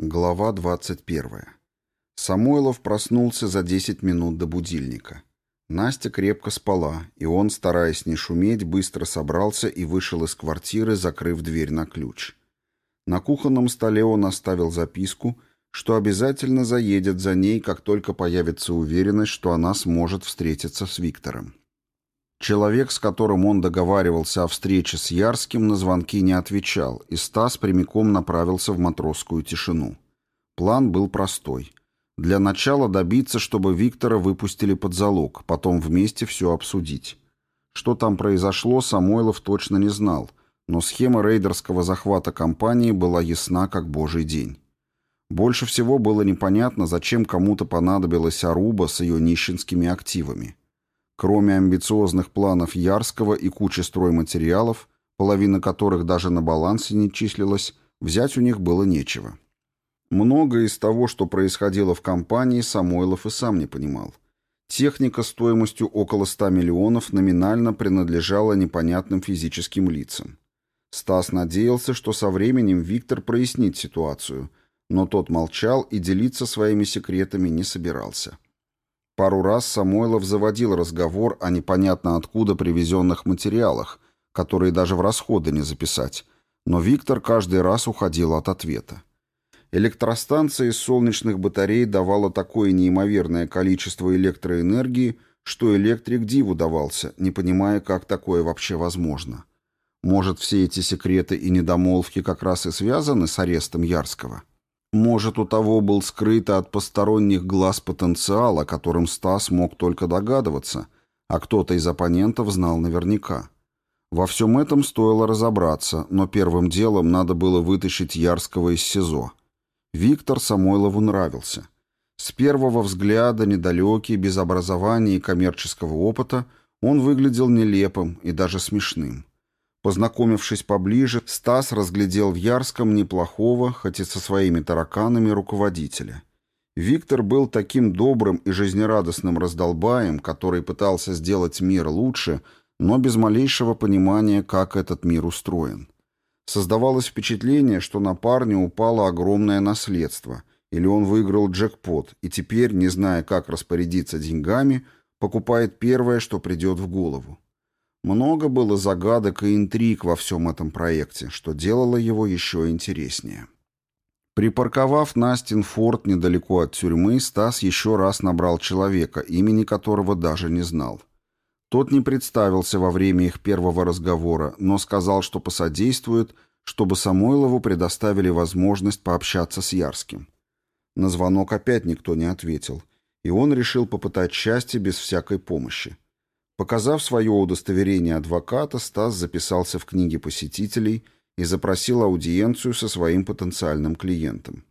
Глава 21. Самойлов проснулся за 10 минут до будильника. Настя крепко спала, и он, стараясь не шуметь, быстро собрался и вышел из квартиры, закрыв дверь на ключ. На кухонном столе он оставил записку, что обязательно заедет за ней, как только появится уверенность, что она сможет встретиться с Виктором. Человек, с которым он договаривался о встрече с Ярским, на звонки не отвечал, и Стас прямиком направился в матросскую тишину. План был простой. Для начала добиться, чтобы Виктора выпустили под залог, потом вместе все обсудить. Что там произошло, Самойлов точно не знал, но схема рейдерского захвата компании была ясна как божий день. Больше всего было непонятно, зачем кому-то понадобилась Аруба с ее нищенскими активами. Кроме амбициозных планов Ярского и кучи стройматериалов, половина которых даже на балансе не числилась, взять у них было нечего. Многое из того, что происходило в компании, Самойлов и сам не понимал. Техника стоимостью около 100 миллионов номинально принадлежала непонятным физическим лицам. Стас надеялся, что со временем Виктор прояснит ситуацию, но тот молчал и делиться своими секретами не собирался. Пару раз Самойлов заводил разговор о непонятно откуда привезенных материалах, которые даже в расходы не записать, но Виктор каждый раз уходил от ответа. Электростанция из солнечных батарей давала такое неимоверное количество электроэнергии, что электрик диву давался, не понимая, как такое вообще возможно. Может, все эти секреты и недомолвки как раз и связаны с арестом Ярского? Может, у того был скрыто от посторонних глаз потенциал, о котором Стас мог только догадываться, а кто-то из оппонентов знал наверняка. Во всем этом стоило разобраться, но первым делом надо было вытащить Ярского из СИЗО. Виктор Самойлову нравился. С первого взгляда, недалекий, без образования и коммерческого опыта, он выглядел нелепым и даже смешным. Познакомившись поближе, Стас разглядел в Ярском неплохого, хоть и со своими тараканами, руководителя. Виктор был таким добрым и жизнерадостным раздолбаем, который пытался сделать мир лучше, но без малейшего понимания, как этот мир устроен. Создавалось впечатление, что на парня упало огромное наследство, или он выиграл джекпот, и теперь, не зная, как распорядиться деньгами, покупает первое, что придет в голову. Много было загадок и интриг во всем этом проекте, что делало его еще интереснее. Припарковав Настин форт недалеко от тюрьмы, Стас еще раз набрал человека, имени которого даже не знал. Тот не представился во время их первого разговора, но сказал, что посодействует, чтобы Самойлову предоставили возможность пообщаться с Ярским. На звонок опять никто не ответил, и он решил попытать счастье без всякой помощи. Показав свое удостоверение адвоката, Стас записался в книге посетителей и запросил аудиенцию со своим потенциальным клиентом.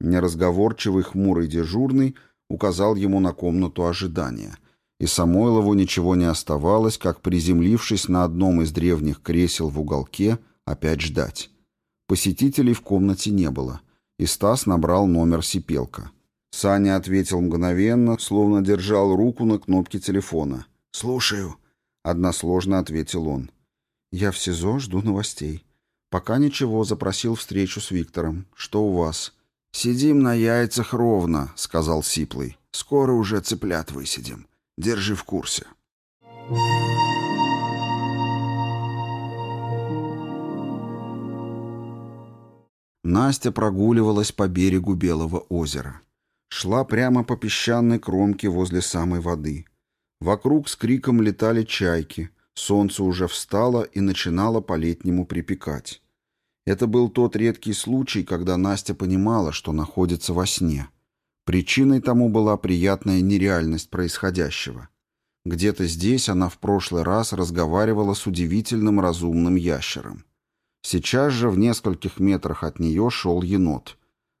Неразговорчивый хмурый дежурный указал ему на комнату ожидания, и Самойлову ничего не оставалось, как приземлившись на одном из древних кресел в уголке, опять ждать. Посетителей в комнате не было, и Стас набрал номер Сипелка. Саня ответил мгновенно, словно держал руку на кнопке телефона — «Слушаю», — односложно ответил он. «Я в СИЗО, жду новостей. Пока ничего, запросил встречу с Виктором. Что у вас?» «Сидим на яйцах ровно», — сказал Сиплый. «Скоро уже цыплят высидим. Держи в курсе». Настя прогуливалась по берегу Белого озера. Шла прямо по песчаной кромке возле самой воды — Вокруг с криком летали чайки, солнце уже встало и начинало по-летнему припекать. Это был тот редкий случай, когда Настя понимала, что находится во сне. Причиной тому была приятная нереальность происходящего. Где-то здесь она в прошлый раз разговаривала с удивительным разумным ящером. Сейчас же в нескольких метрах от нее шел енот.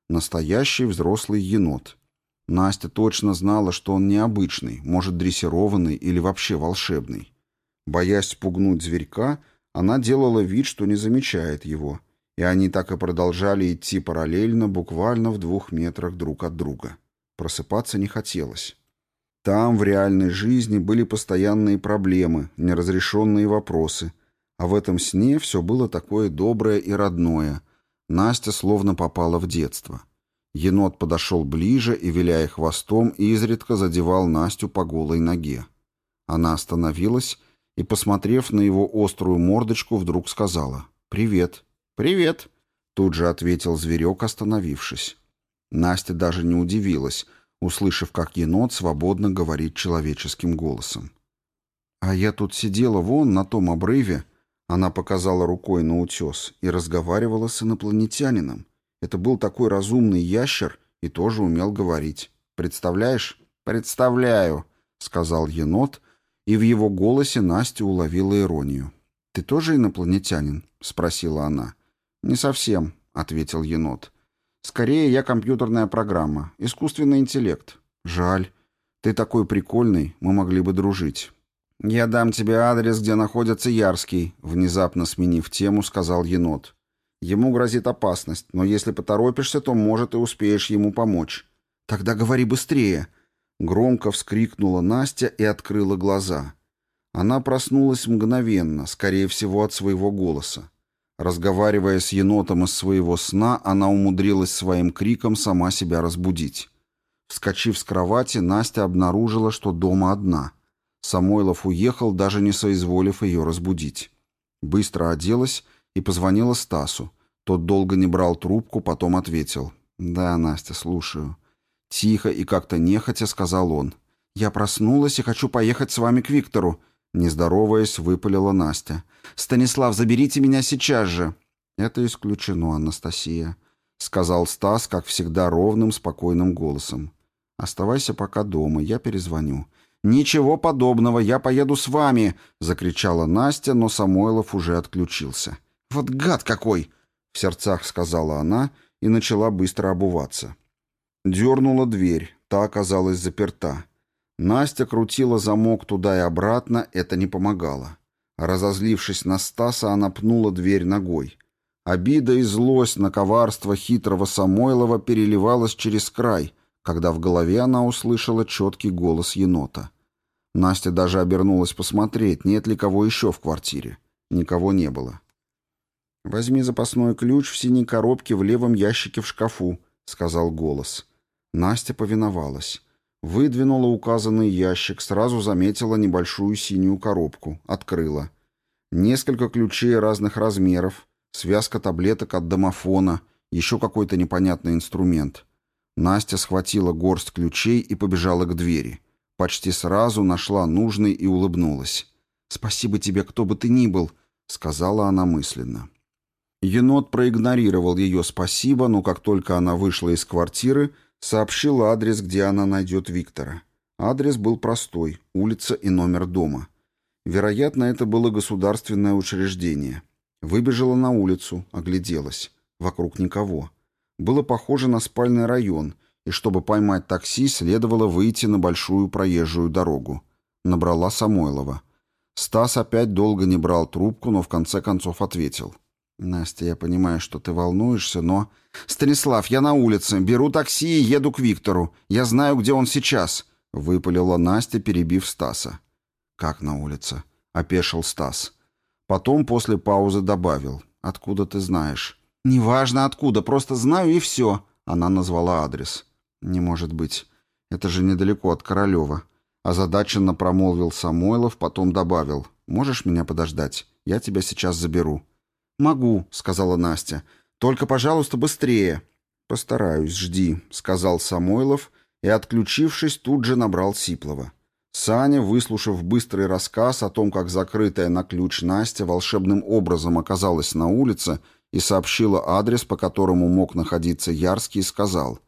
Настоящий взрослый енот. Настя точно знала, что он необычный, может, дрессированный или вообще волшебный. Боясь спугнуть зверька, она делала вид, что не замечает его, и они так и продолжали идти параллельно, буквально в двух метрах друг от друга. Просыпаться не хотелось. Там, в реальной жизни, были постоянные проблемы, неразрешенные вопросы, а в этом сне все было такое доброе и родное. Настя словно попала в детство. Енот подошел ближе и, виляя хвостом, изредка задевал Настю по голой ноге. Она остановилась и, посмотрев на его острую мордочку, вдруг сказала «Привет». «Привет», — тут же ответил зверек, остановившись. Настя даже не удивилась, услышав, как енот свободно говорит человеческим голосом. «А я тут сидела вон на том обрыве», — она показала рукой на утес, и разговаривала с инопланетянином. Это был такой разумный ящер и тоже умел говорить. Представляешь? Представляю, сказал енот, и в его голосе Настя уловила иронию. Ты тоже инопланетянин? спросила она. Не совсем, ответил енот. Скорее, я компьютерная программа, искусственный интеллект. Жаль. Ты такой прикольный, мы могли бы дружить. Я дам тебе адрес, где находится Ярский, внезапно сменив тему, сказал енот. Ему грозит опасность, но если поторопишься, то, может, и успеешь ему помочь. Тогда говори быстрее. Громко вскрикнула Настя и открыла глаза. Она проснулась мгновенно, скорее всего, от своего голоса. Разговаривая с енотом из своего сна, она умудрилась своим криком сама себя разбудить. Вскочив с кровати, Настя обнаружила, что дома одна. Самойлов уехал, даже не соизволив ее разбудить. Быстро оделась и позвонила Стасу. Тот долго не брал трубку, потом ответил. «Да, Настя, слушаю». Тихо и как-то нехотя сказал он. «Я проснулась и хочу поехать с вами к Виктору», — не здороваясь, выпалила Настя. «Станислав, заберите меня сейчас же». «Это исключено, Анастасия», — сказал Стас, как всегда, ровным, спокойным голосом. «Оставайся пока дома, я перезвоню». «Ничего подобного, я поеду с вами!» — закричала Настя, но Самойлов уже отключился. «Вот гад какой!» — в сердцах сказала она и начала быстро обуваться. Дернула дверь, та оказалась заперта. Настя крутила замок туда и обратно, это не помогало. Разозлившись на Стаса, она пнула дверь ногой. Обида и злость на коварство хитрого Самойлова переливалась через край, когда в голове она услышала четкий голос енота. Настя даже обернулась посмотреть, нет ли кого еще в квартире. Никого не было. «Возьми запасной ключ в синей коробке в левом ящике в шкафу», — сказал голос. Настя повиновалась. Выдвинула указанный ящик, сразу заметила небольшую синюю коробку, открыла. Несколько ключей разных размеров, связка таблеток от домофона, еще какой-то непонятный инструмент. Настя схватила горсть ключей и побежала к двери. Почти сразу нашла нужный и улыбнулась. «Спасибо тебе, кто бы ты ни был», — сказала она мысленно. Енот проигнорировал ее спасибо, но как только она вышла из квартиры, сообщил адрес, где она найдет Виктора. Адрес был простой — улица и номер дома. Вероятно, это было государственное учреждение. Выбежала на улицу, огляделась. Вокруг никого. Было похоже на спальный район, и чтобы поймать такси, следовало выйти на большую проезжую дорогу. Набрала Самойлова. Стас опять долго не брал трубку, но в конце концов ответил — «Настя, я понимаю, что ты волнуешься, но...» «Станислав, я на улице. Беру такси и еду к Виктору. Я знаю, где он сейчас», — выпалила Настя, перебив Стаса. «Как на улице?» — опешил Стас. Потом после паузы добавил. «Откуда ты знаешь?» «Неважно откуда, просто знаю и все», — она назвала адрес. «Не может быть. Это же недалеко от Королева». Озадаченно промолвил Самойлов, потом добавил. «Можешь меня подождать? Я тебя сейчас заберу». «Могу», — сказала Настя. «Только, пожалуйста, быстрее». «Постараюсь, жди», — сказал Самойлов и, отключившись, тут же набрал Сиплова. Саня, выслушав быстрый рассказ о том, как закрытая на ключ Настя волшебным образом оказалась на улице и сообщила адрес, по которому мог находиться Ярский, сказал.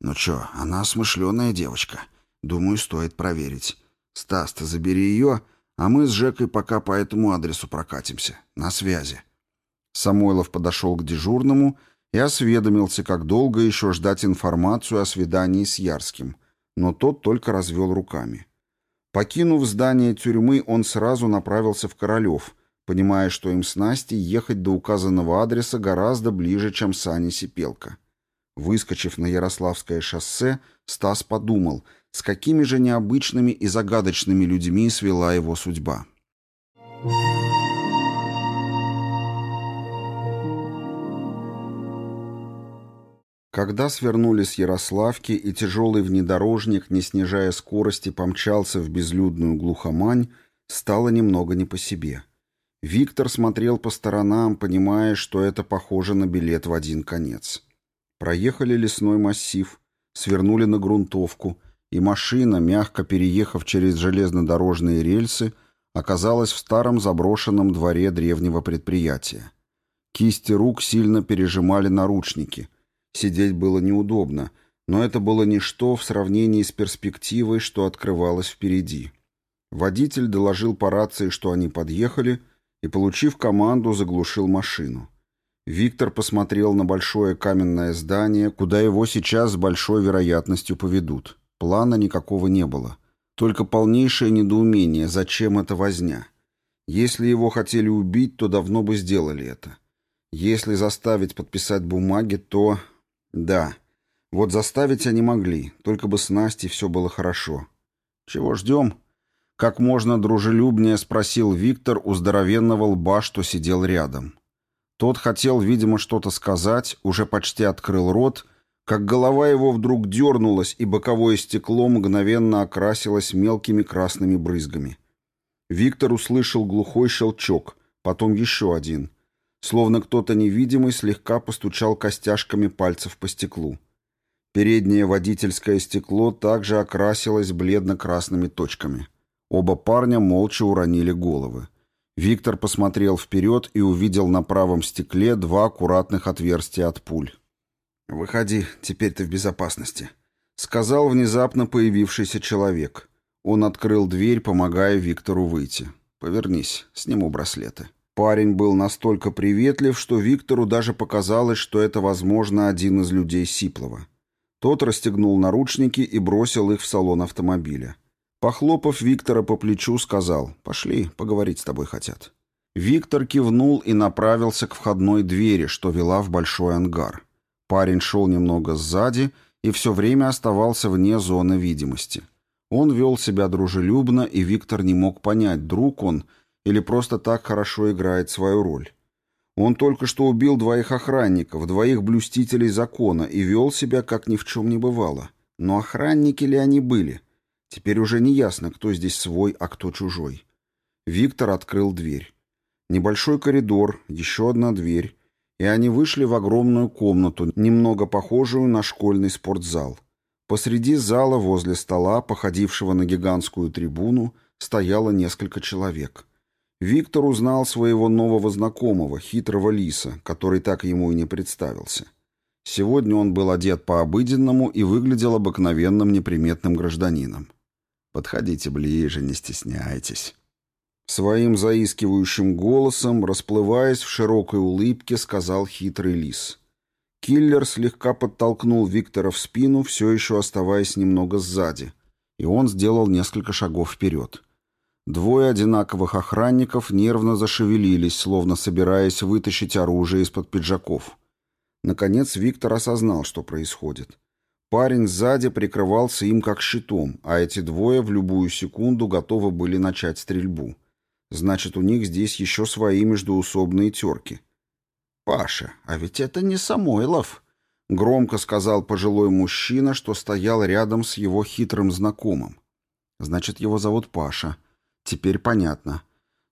«Ну чё, она смышленая девочка. Думаю, стоит проверить. Стас, ты забери ее, а мы с Жекой пока по этому адресу прокатимся. На связи». Самойлов подошел к дежурному и осведомился, как долго еще ждать информацию о свидании с Ярским, но тот только развел руками. Покинув здание тюрьмы, он сразу направился в Королев, понимая, что им с Настей ехать до указанного адреса гораздо ближе, чем Саня Сипелка. Выскочив на Ярославское шоссе, Стас подумал, с какими же необычными и загадочными людьми свела его судьба. Thank you. Когда свернули с Ярославки, и тяжелый внедорожник, не снижая скорости, помчался в безлюдную глухомань, стало немного не по себе. Виктор смотрел по сторонам, понимая, что это похоже на билет в один конец. Проехали лесной массив, свернули на грунтовку, и машина, мягко переехав через железнодорожные рельсы, оказалась в старом заброшенном дворе древнего предприятия. Кисти рук сильно пережимали наручники. Сидеть было неудобно, но это было ничто в сравнении с перспективой, что открывалось впереди. Водитель доложил по рации, что они подъехали, и, получив команду, заглушил машину. Виктор посмотрел на большое каменное здание, куда его сейчас с большой вероятностью поведут. Плана никакого не было. Только полнейшее недоумение, зачем эта возня. Если его хотели убить, то давно бы сделали это. Если заставить подписать бумаги, то... Да. Вот заставить они могли, только бы с Настей все было хорошо. Чего ждем? Как можно дружелюбнее спросил Виктор у здоровенного лба, что сидел рядом. Тот хотел, видимо, что-то сказать, уже почти открыл рот, как голова его вдруг дернулась, и боковое стекло мгновенно окрасилось мелкими красными брызгами. Виктор услышал глухой щелчок, потом еще один. Словно кто-то невидимый слегка постучал костяшками пальцев по стеклу. Переднее водительское стекло также окрасилось бледно-красными точками. Оба парня молча уронили головы. Виктор посмотрел вперед и увидел на правом стекле два аккуратных отверстия от пуль. «Выходи, теперь ты в безопасности», — сказал внезапно появившийся человек. Он открыл дверь, помогая Виктору выйти. «Повернись, сниму браслеты». Парень был настолько приветлив, что Виктору даже показалось, что это, возможно, один из людей Сиплова. Тот расстегнул наручники и бросил их в салон автомобиля. Похлопав Виктора по плечу, сказал «Пошли, поговорить с тобой хотят». Виктор кивнул и направился к входной двери, что вела в большой ангар. Парень шел немного сзади и все время оставался вне зоны видимости. Он вел себя дружелюбно, и Виктор не мог понять, друг он или просто так хорошо играет свою роль. Он только что убил двоих охранников, двоих блюстителей закона и вел себя, как ни в чем не бывало. Но охранники ли они были? Теперь уже не ясно, кто здесь свой, а кто чужой. Виктор открыл дверь. Небольшой коридор, еще одна дверь, и они вышли в огромную комнату, немного похожую на школьный спортзал. Посреди зала возле стола, походившего на гигантскую трибуну, стояло несколько человек. Виктор узнал своего нового знакомого, хитрого лиса, который так ему и не представился. Сегодня он был одет по-обыденному и выглядел обыкновенным неприметным гражданином. «Подходите ближе, не стесняйтесь». Своим заискивающим голосом, расплываясь в широкой улыбке, сказал хитрый лис. Киллер слегка подтолкнул Виктора в спину, все еще оставаясь немного сзади, и он сделал несколько шагов вперед. Двое одинаковых охранников нервно зашевелились, словно собираясь вытащить оружие из-под пиджаков. Наконец Виктор осознал, что происходит. Парень сзади прикрывался им как щитом, а эти двое в любую секунду готовы были начать стрельбу. Значит, у них здесь еще свои междуусобные терки. «Паша, а ведь это не Самойлов», — громко сказал пожилой мужчина, что стоял рядом с его хитрым знакомым. «Значит, его зовут Паша. Теперь понятно».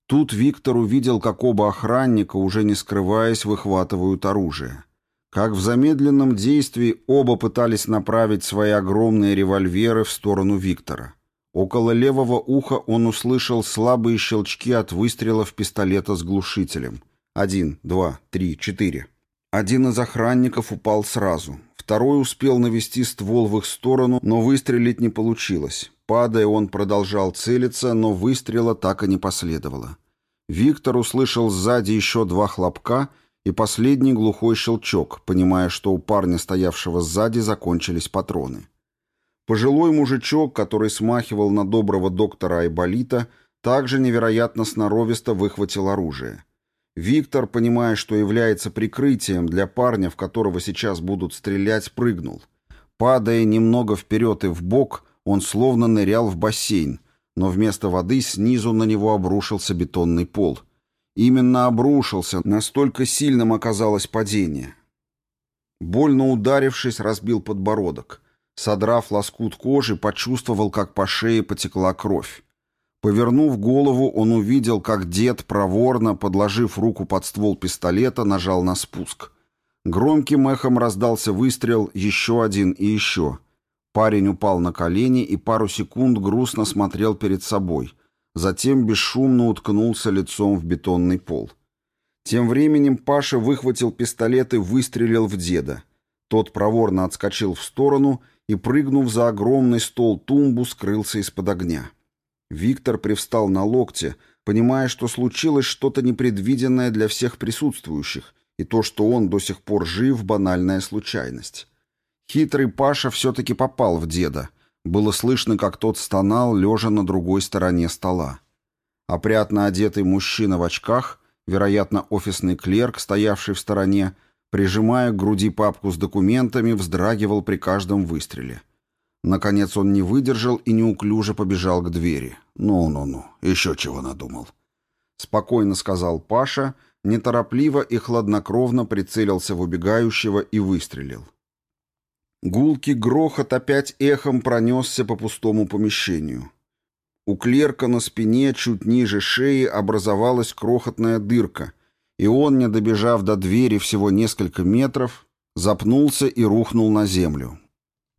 Тут Виктор увидел, как оба охранника, уже не скрываясь, выхватывают оружие. Как в замедленном действии оба пытались направить свои огромные револьверы в сторону Виктора. Около левого уха он услышал слабые щелчки от выстрелов пистолета с глушителем. Один, два, три, четыре. Один из охранников упал сразу. Второй успел навести ствол в их сторону, но выстрелить не получилось. Падая, он продолжал целиться, но выстрела так и не последовало. Виктор услышал сзади еще два хлопка и последний глухой щелчок, понимая, что у парня, стоявшего сзади, закончились патроны. Пожилой мужичок, который смахивал на доброго доктора Айболита, также невероятно сноровисто выхватил оружие. Виктор, понимая, что является прикрытием для парня, в которого сейчас будут стрелять, прыгнул. Падая немного вперед и вбок, он словно нырял в бассейн, но вместо воды снизу на него обрушился бетонный пол. Именно обрушился, настолько сильным оказалось падение. Больно ударившись, разбил подбородок. Содрав лоскут кожи, почувствовал, как по шее потекла кровь. Повернув голову, он увидел, как дед проворно, подложив руку под ствол пистолета, нажал на спуск. Громким эхом раздался выстрел, еще один и еще. Парень упал на колени и пару секунд грустно смотрел перед собой. Затем бесшумно уткнулся лицом в бетонный пол. Тем временем Паша выхватил пистолет и выстрелил в деда. Тот проворно отскочил в сторону и, прыгнув за огромный стол тумбу, скрылся из-под огня. Виктор привстал на локте, понимая, что случилось что-то непредвиденное для всех присутствующих, и то, что он до сих пор жив, банальная случайность. Хитрый Паша все-таки попал в деда. Было слышно, как тот стонал, лежа на другой стороне стола. Опрятно одетый мужчина в очках, вероятно, офисный клерк, стоявший в стороне, прижимая к груди папку с документами, вздрагивал при каждом выстреле. Наконец он не выдержал и неуклюже побежал к двери. «Ну-ну-ну, еще чего надумал». Спокойно сказал Паша, неторопливо и хладнокровно прицелился в убегающего и выстрелил. Гулкий грохот опять эхом пронесся по пустому помещению. У клерка на спине чуть ниже шеи образовалась крохотная дырка, и он, не добежав до двери всего несколько метров, запнулся и рухнул на землю.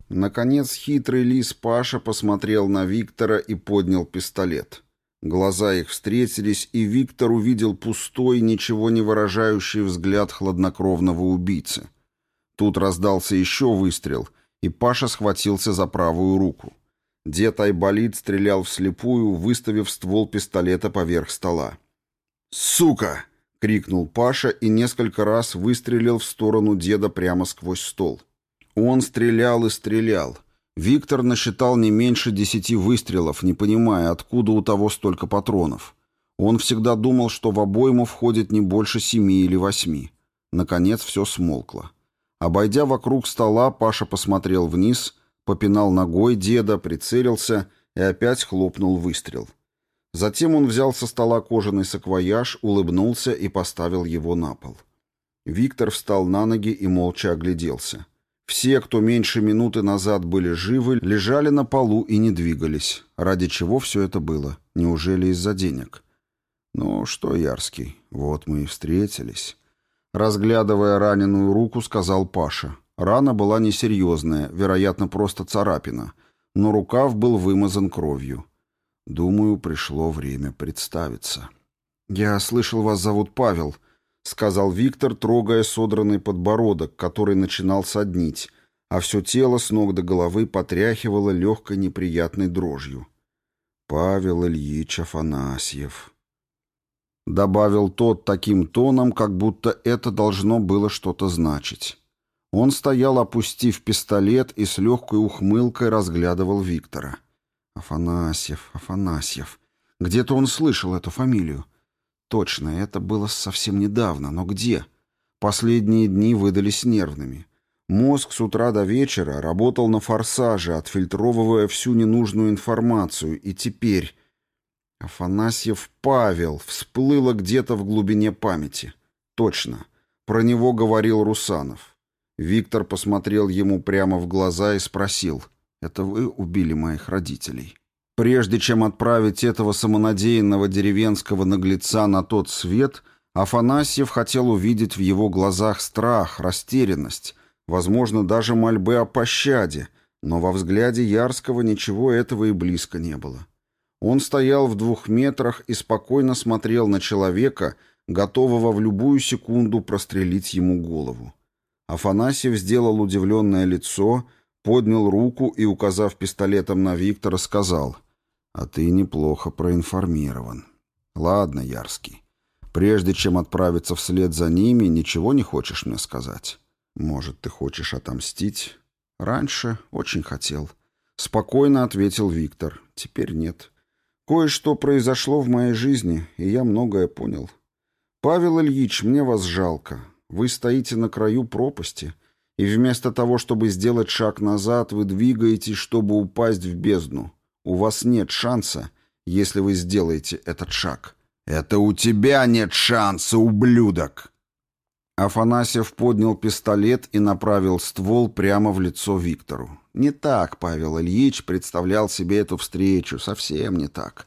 Наконец хитрый лис Паша посмотрел на Виктора и поднял пистолет. Глаза их встретились, и Виктор увидел пустой, ничего не выражающий взгляд хладнокровного убийцы. Тут раздался еще выстрел, и Паша схватился за правую руку. Дед Айболит стрелял вслепую, выставив ствол пистолета поверх стола. «Сука!» — крикнул Паша и несколько раз выстрелил в сторону деда прямо сквозь стол. Он стрелял и стрелял. Виктор насчитал не меньше десяти выстрелов, не понимая, откуда у того столько патронов. Он всегда думал, что в обойму входит не больше семи или восьми. Наконец все смолкло. Обойдя вокруг стола, Паша посмотрел вниз, попинал ногой деда, прицелился и опять хлопнул выстрел. Затем он взял со стола кожаный саквояж, улыбнулся и поставил его на пол. Виктор встал на ноги и молча огляделся. Все, кто меньше минуты назад были живы, лежали на полу и не двигались. Ради чего все это было? Неужели из-за денег? Ну что, Ярский, вот мы и встретились. Разглядывая раненую руку, сказал Паша. Рана была несерьезная, вероятно, просто царапина, но рукав был вымазан кровью. Думаю, пришло время представиться. «Я слышал, вас зовут Павел», — сказал Виктор, трогая содранный подбородок, который начинал соднить, а все тело с ног до головы потряхивало легкой неприятной дрожью. «Павел Ильич Афанасьев», — добавил тот таким тоном, как будто это должно было что-то значить. Он стоял, опустив пистолет, и с легкой ухмылкой разглядывал Виктора. «Афанасьев, Афанасьев. Где-то он слышал эту фамилию. Точно, это было совсем недавно, но где? Последние дни выдались нервными. Мозг с утра до вечера работал на форсаже, отфильтровывая всю ненужную информацию, и теперь... Афанасьев Павел всплыло где-то в глубине памяти. Точно. Про него говорил Русанов. Виктор посмотрел ему прямо в глаза и спросил, «Это вы убили моих родителей?» Прежде чем отправить этого самонадеянного деревенского наглеца на тот свет, Афанасьев хотел увидеть в его глазах страх, растерянность, возможно, даже мольбы о пощаде, но во взгляде Ярского ничего этого и близко не было. Он стоял в двух метрах и спокойно смотрел на человека, готового в любую секунду прострелить ему голову. Афанасьев сделал удивленное лицо, поднял руку и, указав пистолетом на Виктора, сказал а ты неплохо проинформирован. Ладно, Ярский. Прежде чем отправиться вслед за ними, ничего не хочешь мне сказать? Может, ты хочешь отомстить? Раньше очень хотел. Спокойно ответил Виктор. Теперь нет. Кое-что произошло в моей жизни, и я многое понял. Павел Ильич, мне вас жалко. Вы стоите на краю пропасти, и вместо того, чтобы сделать шаг назад, вы двигаетесь, чтобы упасть в бездну. У вас нет шанса, если вы сделаете этот шаг. Это у тебя нет шанса, ублюдок. Афанасьев поднял пистолет и направил ствол прямо в лицо Виктору. Не так Павел Ильич представлял себе эту встречу, совсем не так.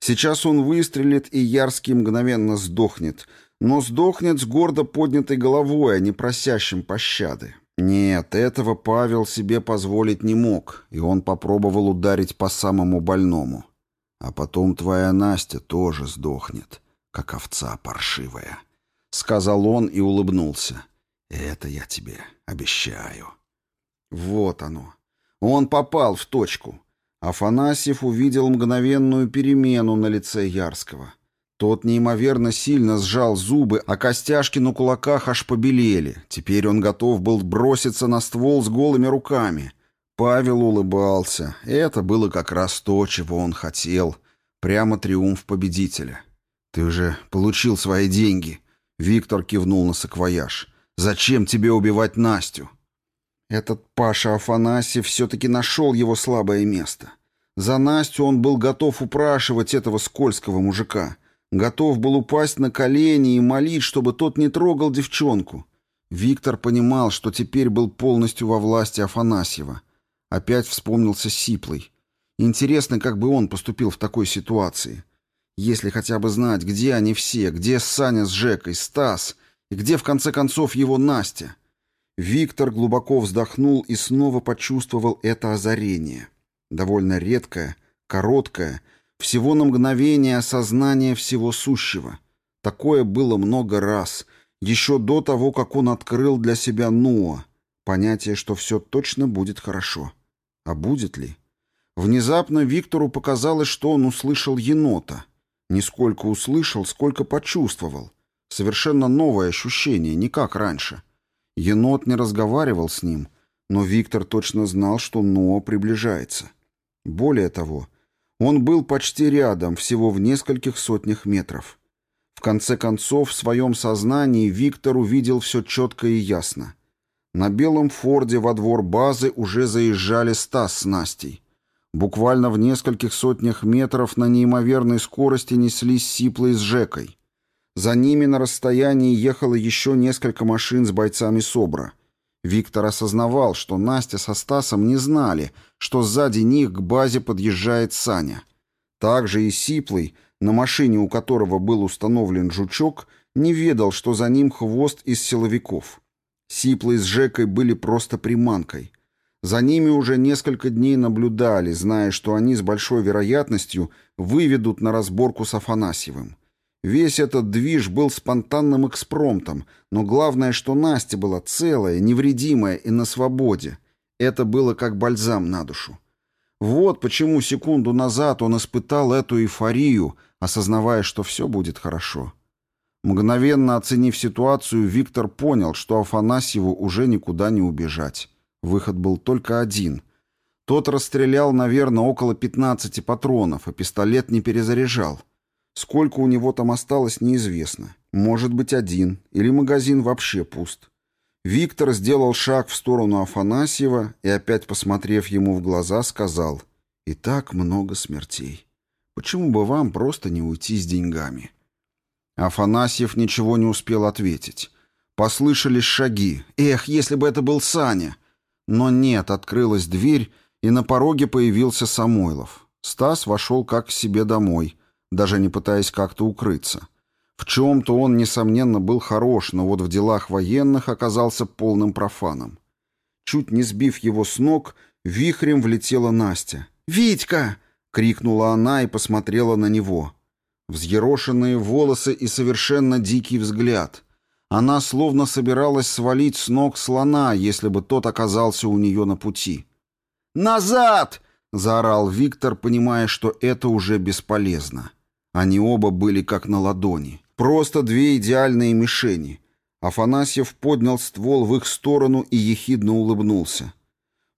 Сейчас он выстрелит, и Ярский мгновенно сдохнет, но сдохнет с гордо поднятой головой, а не просящим пощады. Нет, этого Павел себе позволить не мог, и он попробовал ударить по самому больному. А потом твоя Настя тоже сдохнет, как овца паршивая. Сказал он и улыбнулся. Это я тебе обещаю. Вот оно. Он попал в точку. Афанасьев увидел мгновенную перемену на лице Ярского. Тот неимоверно сильно сжал зубы, а костяшки на кулаках аж побелели. Теперь он готов был броситься на ствол с голыми руками. Павел улыбался. Это было как раз то, чего он хотел. Прямо триумф победителя. «Ты уже получил свои деньги», — Виктор кивнул на саквояж. «Зачем тебе убивать Настю?» Этот Паша Афанасьев все-таки нашел его слабое место. За Настю он был готов упрашивать этого скользкого мужика — Готов был упасть на колени и молить, чтобы тот не трогал девчонку. Виктор понимал, что теперь был полностью во власти Афанасьева. Опять вспомнился Сиплый. Интересно, как бы он поступил в такой ситуации. Если хотя бы знать, где они все, где Саня с Жекой, Стас, и где, в конце концов, его Настя. Виктор глубоко вздохнул и снова почувствовал это озарение. Довольно редкое, короткое — всего на мгновение осознание всего сущего. Такое было много раз, еще до того, как он открыл для себя Ноа. Понятие, что все точно будет хорошо. А будет ли? Внезапно Виктору показалось, что он услышал енота. Не сколько услышал, сколько почувствовал. Совершенно новое ощущение, не как раньше. Енот не разговаривал с ним, но Виктор точно знал, что Ноа приближается. Более того, он был почти рядом, всего в нескольких сотнях метров. В конце концов, в своем сознании Виктор увидел все четко и ясно. На белом форде во двор базы уже заезжали Стас с Настей. Буквально в нескольких сотнях метров на неимоверной скорости неслись Сиплы с Жекой. За ними на расстоянии ехало еще несколько машин с бойцами СОБРа — Виктор осознавал, что Настя со Стасом не знали, что сзади них к базе подъезжает Саня. Также и Сиплый, на машине у которого был установлен жучок, не ведал, что за ним хвост из силовиков. Сиплый с Жекой были просто приманкой. За ними уже несколько дней наблюдали, зная, что они с большой вероятностью выведут на разборку с Афанасьевым. Весь этот движ был спонтанным экспромтом, но главное, что Настя была целая, невредимая и на свободе. Это было как бальзам на душу. Вот почему секунду назад он испытал эту эйфорию, осознавая, что все будет хорошо. Мгновенно оценив ситуацию, Виктор понял, что Афанасьеву уже никуда не убежать. Выход был только один. Тот расстрелял, наверное, около 15 патронов, а пистолет не перезаряжал. Сколько у него там осталось, неизвестно. Может быть, один, или магазин вообще пуст. Виктор сделал шаг в сторону Афанасьева и, опять посмотрев ему в глаза, сказал «И так много смертей. Почему бы вам просто не уйти с деньгами?» Афанасьев ничего не успел ответить. Послышались шаги. «Эх, если бы это был Саня!» Но нет, открылась дверь, и на пороге появился Самойлов. Стас вошел как к себе домой — даже не пытаясь как-то укрыться. В чем-то он, несомненно, был хорош, но вот в делах военных оказался полным профаном. Чуть не сбив его с ног, вихрем влетела Настя. «Витька!» — крикнула она и посмотрела на него. Взъерошенные волосы и совершенно дикий взгляд. Она словно собиралась свалить с ног слона, если бы тот оказался у нее на пути. «Назад!» — заорал Виктор, понимая, что это уже бесполезно. Они оба были как на ладони. Просто две идеальные мишени. Афанасьев поднял ствол в их сторону и ехидно улыбнулся.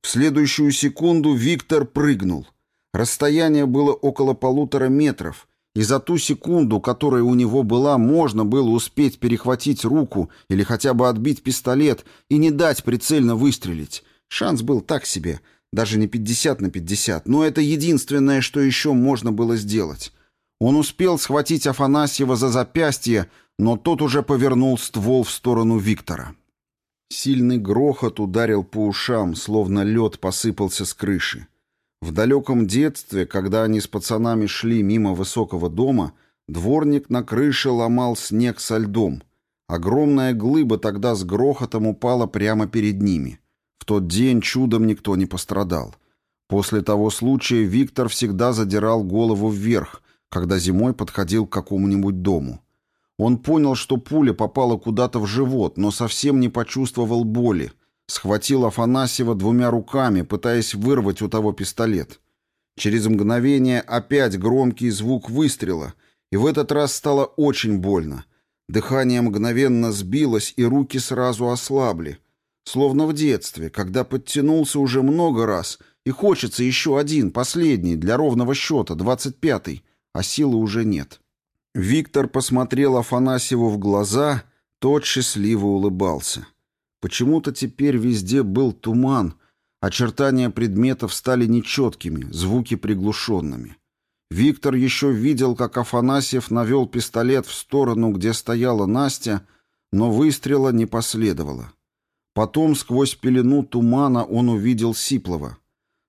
В следующую секунду Виктор прыгнул. Расстояние было около полутора метров, и за ту секунду, которая у него была, можно было успеть перехватить руку или хотя бы отбить пистолет и не дать прицельно выстрелить. Шанс был так себе, даже не 50 на 50, но это единственное, что еще можно было сделать. Он успел схватить Афанасьева за запястье, но тот уже повернул ствол в сторону Виктора. Сильный грохот ударил по ушам, словно лед посыпался с крыши. В далеком детстве, когда они с пацанами шли мимо высокого дома, дворник на крыше ломал снег со льдом. Огромная глыба тогда с грохотом упала прямо перед ними. В тот день чудом никто не пострадал. После того случая Виктор всегда задирал голову вверх, когда зимой подходил к какому-нибудь дому. Он понял, что пуля попала куда-то в живот, но совсем не почувствовал боли. Схватил Афанасьева двумя руками, пытаясь вырвать у того пистолет. Через мгновение опять громкий звук выстрела, и в этот раз стало очень больно. Дыхание мгновенно сбилось, и руки сразу ослабли. Словно в детстве, когда подтянулся уже много раз, и хочется еще один, последний, для ровного счета, двадцать пятый, а силы уже нет. Виктор посмотрел Афанасьеву в глаза, тот счастливо улыбался. Почему-то теперь везде был туман, очертания предметов стали нечеткими, звуки приглушенными. Виктор еще видел, как Афанасьев навел пистолет в сторону, где стояла Настя, но выстрела не последовало. Потом сквозь пелену тумана он увидел Сиплова.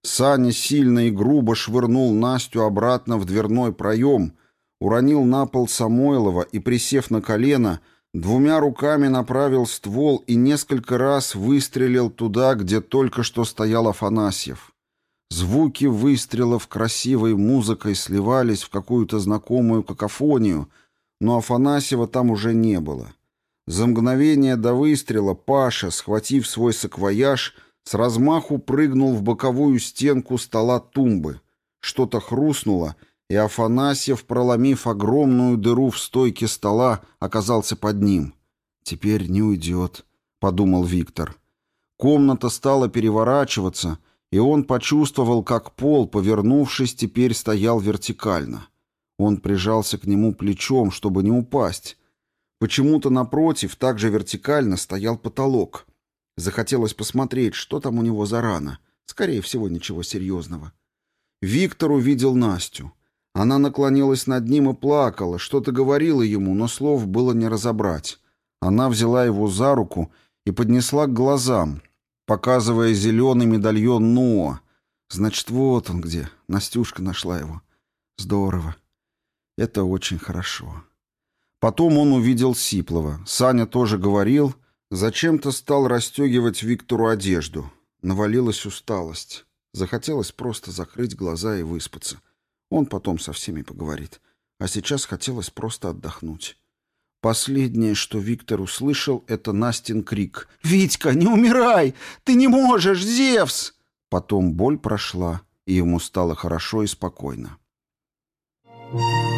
Саня сильно и грубо швырнул Настю обратно в дверной проем — уронил на пол Самойлова и, присев на колено, двумя руками направил ствол и несколько раз выстрелил туда, где только что стоял Афанасьев. Звуки выстрелов красивой музыкой сливались в какую-то знакомую какофонию, но Афанасьева там уже не было. За мгновение до выстрела Паша, схватив свой саквояж, с размаху прыгнул в боковую стенку стола тумбы. Что-то хрустнуло, и Афанасьев, проломив огромную дыру в стойке стола, оказался под ним. «Теперь не уйдет», — подумал Виктор. Комната стала переворачиваться, и он почувствовал, как пол, повернувшись, теперь стоял вертикально. Он прижался к нему плечом, чтобы не упасть. Почему-то напротив, также вертикально, стоял потолок. Захотелось посмотреть, что там у него за рана. Скорее всего, ничего серьезного. Виктор увидел Настю. Она наклонилась над ним и плакала, что-то говорила ему, но слов было не разобрать. Она взяла его за руку и поднесла к глазам, показывая зеленый медальон Ноа. Значит, вот он где. Настюшка нашла его. Здорово. Это очень хорошо. Потом он увидел Сиплова. Саня тоже говорил, зачем-то стал расстегивать Виктору одежду. Навалилась усталость. Захотелось просто закрыть глаза и выспаться. Он потом со всеми поговорит. А сейчас хотелось просто отдохнуть. Последнее, что Виктор услышал, это Настин крик. «Витька, не умирай! Ты не можешь, Зевс!» Потом боль прошла, и ему стало хорошо и спокойно. Thank you.